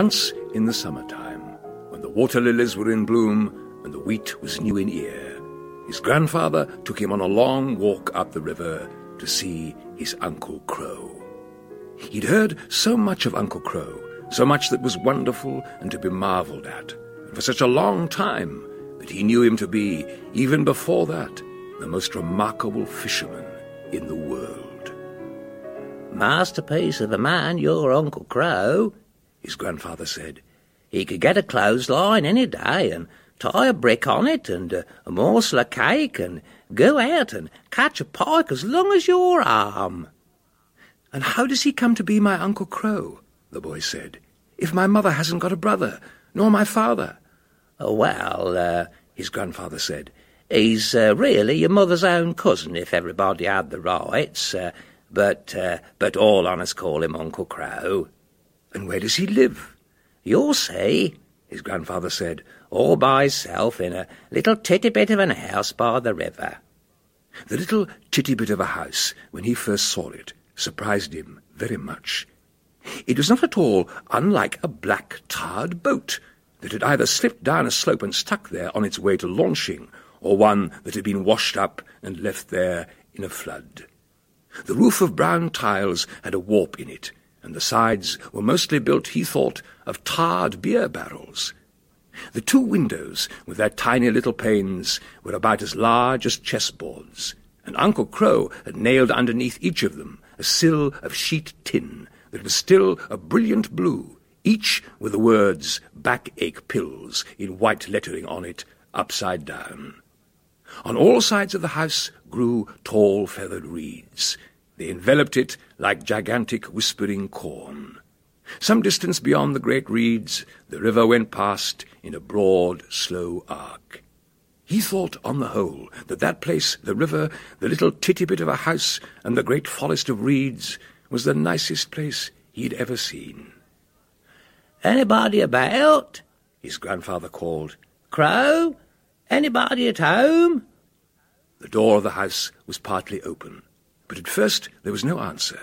Once in the summertime, when the water lilies were in bloom and the wheat was new in ear, his grandfather took him on a long walk up the river to see his Uncle Crow. He'd heard so much of Uncle Crow, so much that was wonderful and to be marvelled at, and for such a long time that he knew him to be, even before that, the most remarkable fisherman in the world. Masterpiece of a man, your Uncle Crow, his grandfather said. He could get a clothesline any day and tie a brick on it and a, a morsel of cake and go out and catch a pike as long as your arm. And how does he come to be my Uncle Crow? the boy said, if my mother hasn't got a brother, nor my father. Oh, well, uh, his grandfather said, he's uh, really your mother's own cousin if everybody had the rights, uh, but, uh, but all on us call him Uncle Crow. And where does he live? You'll see, his grandfather said, all by himself in a little titty bit of an house by the river. The little titty bit of a house, when he first saw it, surprised him very much. It was not at all unlike a black tarred boat that had either slipped down a slope and stuck there on its way to launching, or one that had been washed up and left there in a flood. The roof of brown tiles had a warp in it, and the sides were mostly built, he thought, of tarred beer barrels. The two windows, with their tiny little panes, were about as large as chessboards, and Uncle Crow had nailed underneath each of them a sill of sheet tin that was still a brilliant blue, each with the words backache pills in white lettering on it, upside down. On all sides of the house grew tall feathered reeds. They enveloped it like gigantic whispering corn. Some distance beyond the great reeds, the river went past in a broad, slow arc. He thought, on the whole, that that place, the river, the little titty bit of a house, and the great forest of reeds, was the nicest place he'd ever seen. Anybody about? his grandfather called. Crow? Anybody at home? The door of the house was partly open, but at first there was no answer.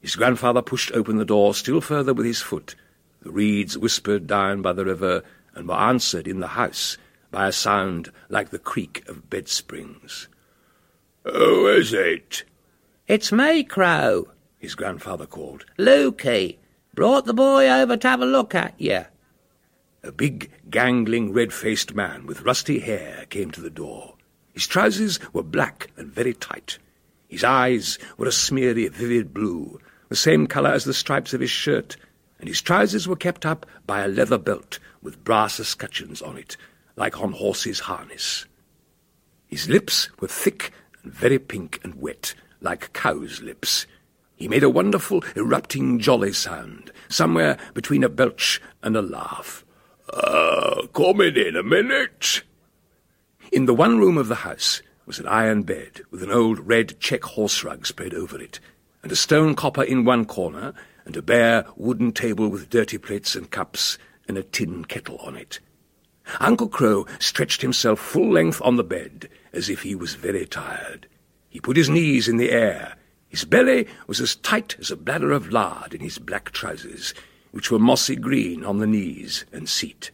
His grandfather pushed open the door still further with his foot. The reeds whispered down by the river and were answered in the house by a sound like the creak of bed springs. Who is it? It's me, Crow, his grandfather called. Lukey, brought the boy over to have a look at you. A big, gangling, red-faced man with rusty hair came to the door. His trousers were black and very tight. His eyes were a smeary, vivid blue, the same colour as the stripes of his shirt, and his trousers were kept up by a leather belt with brass escutcheons on it, like on horses' harness. His lips were thick and very pink and wet, like cows' lips. He made a wonderful, erupting, jolly sound, somewhere between a belch and a laugh. Uh, coming in a minute. In the one room of the house was an iron bed with an old red check horse rug spread over it, and a stone copper in one corner, and a bare wooden table with dirty plates and cups, and a tin kettle on it. Uncle Crow stretched himself full length on the bed, as if he was very tired. He put his knees in the air. His belly was as tight as a bladder of lard in his black trousers, which were mossy green on the knees and seat.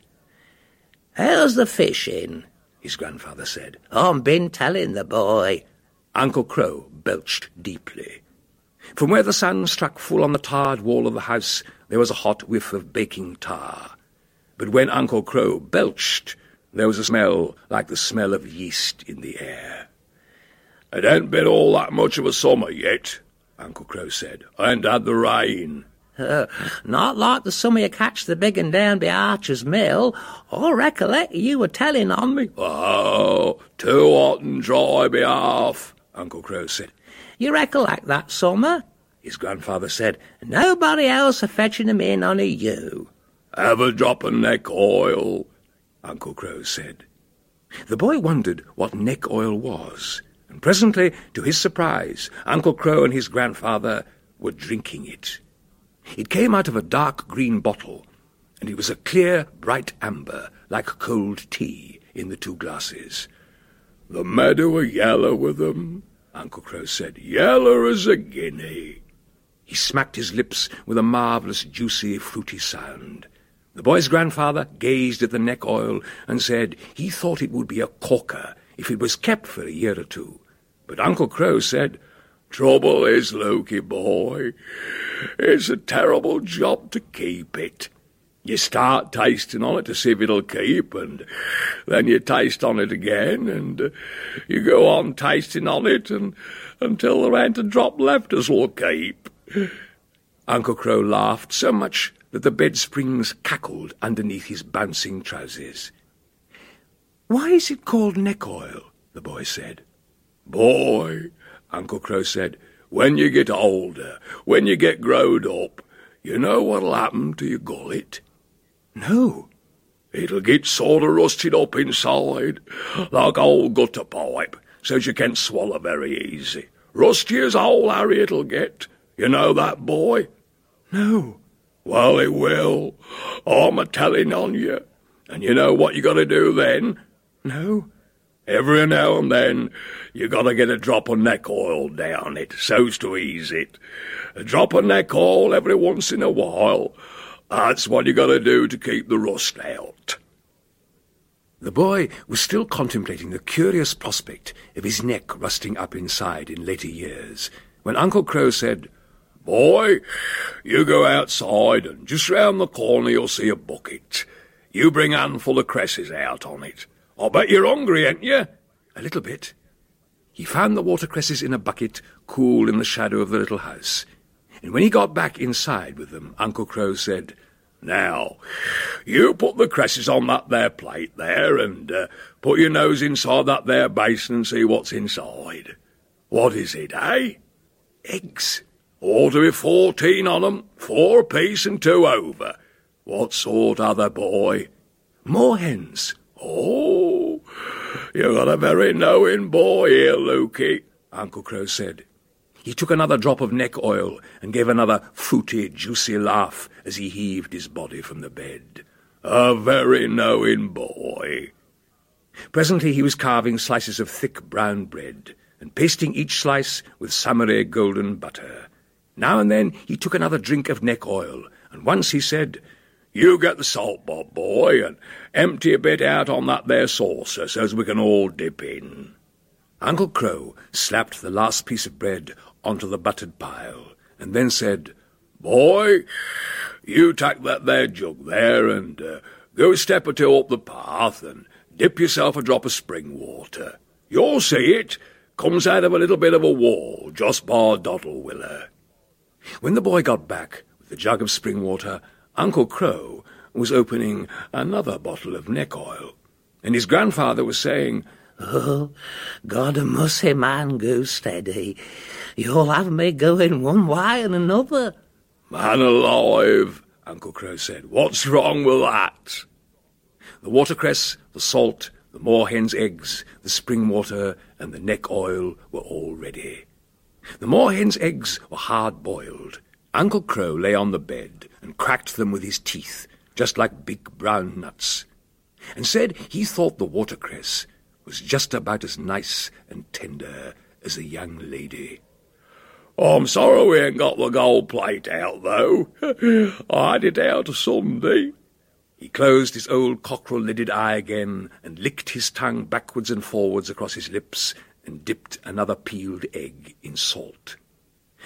How's the fishing? His grandfather said. I'm been telling the boy. Uncle Crow belched deeply. From where the sun struck full on the tarred wall of the house, there was a hot whiff of baking tar. But when Uncle Crow belched, there was a smell like the smell of yeast in the air. It ain't been all that much of a summer yet, Uncle Crow said. I ain't had the rain. Not like the summer you catch the big down by Archer's Mill. I recollect you were telling on me. Oh, too hot and dry be Uncle Crow said. You recollect that summer? His grandfather said. Nobody else a fetching 'em in, only you. Have a drop of neck oil, Uncle Crow said. The boy wondered what neck oil was, and presently, to his surprise, Uncle Crow and his grandfather were drinking it. It came out of a dark green bottle, and it was a clear, bright amber, like cold tea, in the two glasses. The meadow are yeller with them, Uncle Crow said. Yeller as a guinea. He smacked his lips with a marvellous, juicy, fruity sound. The boy's grandfather gazed at the neck oil and said he thought it would be a corker if it was kept for a year or two. But Uncle Crow said, Trouble is, Lukey boy, it's a terrible job to keep it. You start tasting on it to see if it'll keep, and then you taste on it again, and you go on tasting on it and, until there ain't a drop left as will keep. Uncle Crow laughed so much that the bed springs cackled underneath his bouncing trousers. Why is it called neck oil? the boy said. Boy, Uncle Crow said, when you get older, when you get growed up, you know what'll happen to your gullet? No. It'll get sort of rusted up inside, like old gutter pipe, so you can't swallow very easy. Rusty as old It'll get. You know that, boy? No. Well, it will. I'm a telling on you. And you know what you got to do then? No. Every now and then, you got to get a drop of neck oil down it, so's to ease it. A drop of neck oil every once in a while, that's what you got to do to keep the rust out. The boy was still contemplating the curious prospect of his neck rusting up inside in later years, when Uncle Crow said, Boy, you go outside and just round the corner you'll see a bucket. You bring a handful of cresses out on it. I bet you're hungry, ain't you? A little bit. He found the watercresses in a bucket, cool in the shadow of the little house. And when he got back inside with them, Uncle Crow said, Now, you put the cresses on that there plate there, and uh, put your nose inside that there basin and see what's inside. What is it, eh? Eggs. Ought to be fourteen on 'em, four apiece and two over. What sort, other boy? Moorhens. Oh, you got a very knowing boy here, Lukey, Uncle Crow said. He took another drop of neck oil and gave another fruity, juicy laugh as he heaved his body from the bed. A very knowing boy. Presently he was carving slices of thick brown bread and pasting each slice with summery golden butter. Now and then he took another drink of neck oil, and once he said, You get the salt, Bob boy, and empty a bit out on that there saucer so's we can all dip in. Uncle Crow slapped the last piece of bread onto the buttered pile, and then said, Boy, you take that there jug there and uh, go a step or two up the path and dip yourself a drop of spring water. You'll see it comes out of a little bit of a wall just by Dottlewiller. When the boy got back with the jug of spring water, Uncle Crow was opening another bottle of neck oil, and his grandfather was saying, Oh, God mercy, man, go steady. You'll have me going one way and another. Man alive, Uncle Crow said. What's wrong with that? The watercress, the salt, the moorhen's eggs, the spring water, and the neck oil were all ready. The moorhen's eggs were hard boiled. Uncle Crow lay on the bed and cracked them with his teeth, just like big brown nuts, and said he thought the watercress was just about as nice and tender as a young lady. I'm sorry we ain't got the gold plate out, though. I had it out Sunday. He closed his old cockerel-lidded eye again and licked his tongue backwards and forwards across his lips and dipped another peeled egg in salt.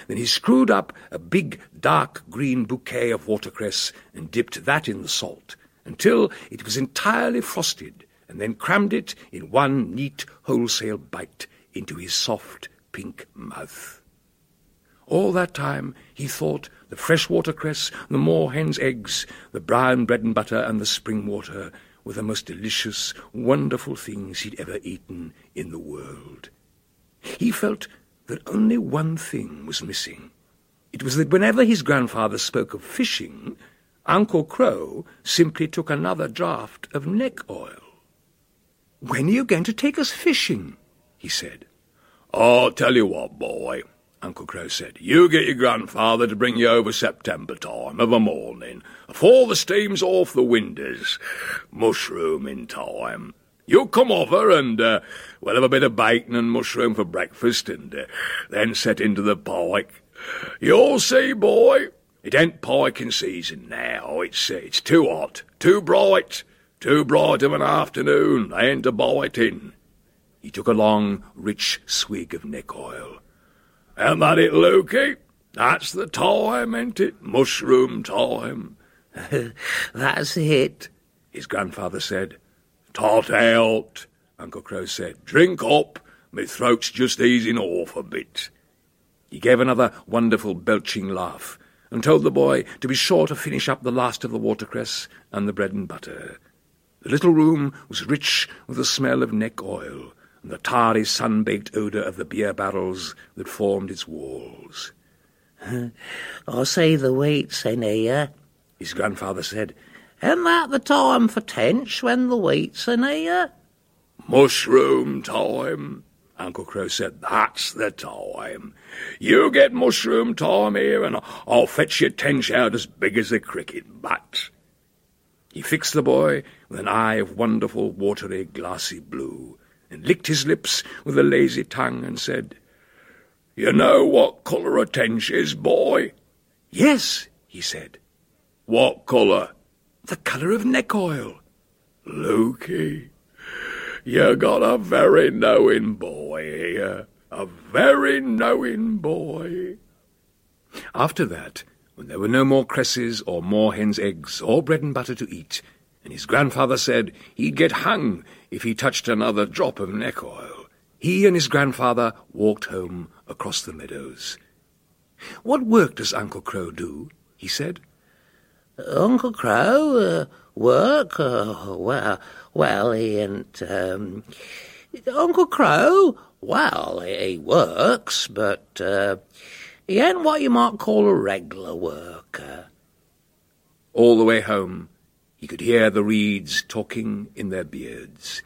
Then he screwed up a big dark green bouquet of watercress and dipped that in the salt until it was entirely frosted and then crammed it in one neat wholesale bite into his soft pink mouth. All that time he thought the fresh watercress, the moorhen's eggs, the brown bread and butter, and the spring water were the most delicious, wonderful things he'd ever eaten in the world. He felt that only one thing was missing. It was that whenever his grandfather spoke of fishing, Uncle Crow simply took another draught of neck oil. When are you going to take us fishing? he said. I'll tell you what, boy, Uncle Crow said. You get your grandfather to bring you over September time of a morning, afore the steam's off the windows, mushrooming time. You come over and uh, we'll have a bit of bacon and mushroom for breakfast and uh, then set into the pike. You'll see, boy, It ain't piking season now. It's it's too hot, too bright, too bright of an afternoon. They ain't a biting. He took a long, rich swig of neck oil. And that it, Lukey? That's the time, ain't it? Mushroom time. That's it, his grandfather said. Tot out, Uncle Crow said. Drink up. My throat's just easing off a bit. He gave another wonderful belching laugh and told the boy to be sure to finish up the last of the watercress and the bread and butter. The little room was rich with the smell of neck oil and the tarry sun-baked odour of the beer barrels that formed its walls. I see the wheat's in here, his grandfather said. Isn't that the time for tench when the wheat's in here? Mushroom time, Uncle Crow said. That's the time. You get mushroom time here, and I'll fetch your tench out as big as a cricket bat. He fixed the boy with an eye of wonderful, watery, glassy blue, and licked his lips with a lazy tongue, and said, You know what colour a tench is, boy? Yes, he said. What colour? The colour of neck oil. Lukey, you got a very knowing boy here. A very knowing boy. After that, when there were no more cresses or moorhen's eggs or bread and butter to eat, and his grandfather said he'd get hung if he touched another drop of neck oil, he and his grandfather walked home across the meadows. What work does Uncle Crow do? he said. Uncle Crow, uh, work? Uh, well, well, he ain't. Um, Uncle Crow, well, he works, but uh, he ain't what you might call a regular worker. All the way home, he could hear the reeds talking in their beards.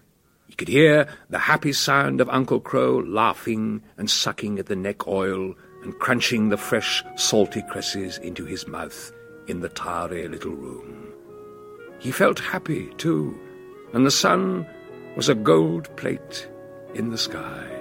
He could hear the happy sound of Uncle Crow laughing and sucking at the neck oil and crunching the fresh, salty cresses into his mouth in the tarry little room. He felt happy, too, and the sun was a gold plate in the sky.